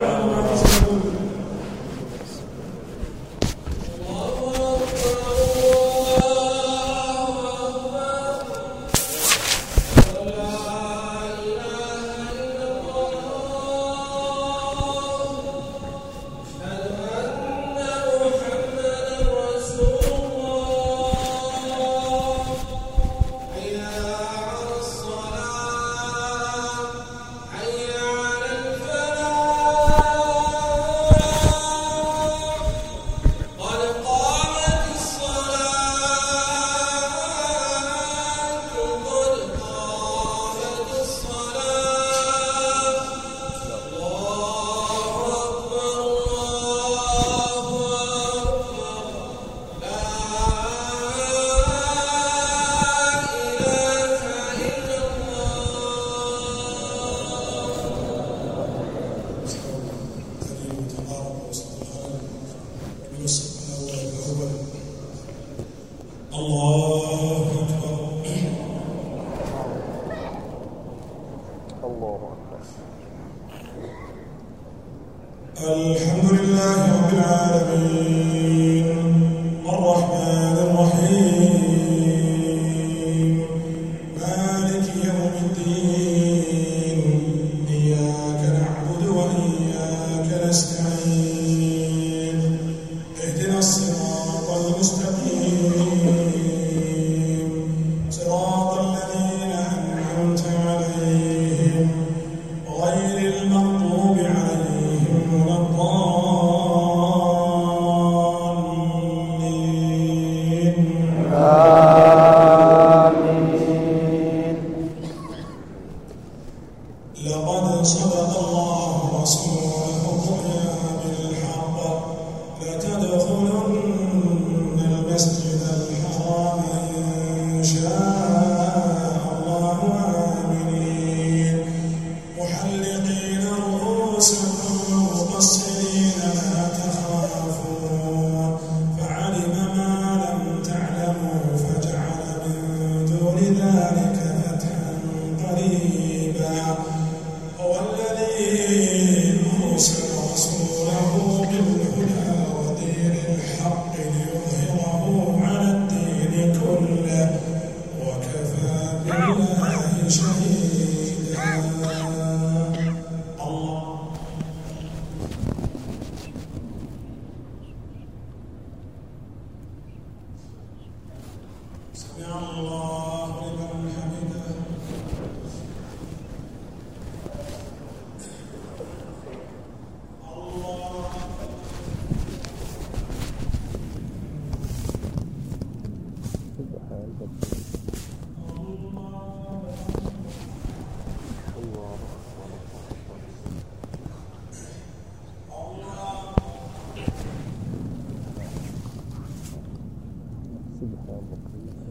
Oh. الحمد لله ودين الحق على الدين كله. وكفى بالله شهيدا. الله. سمع الله. the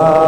아.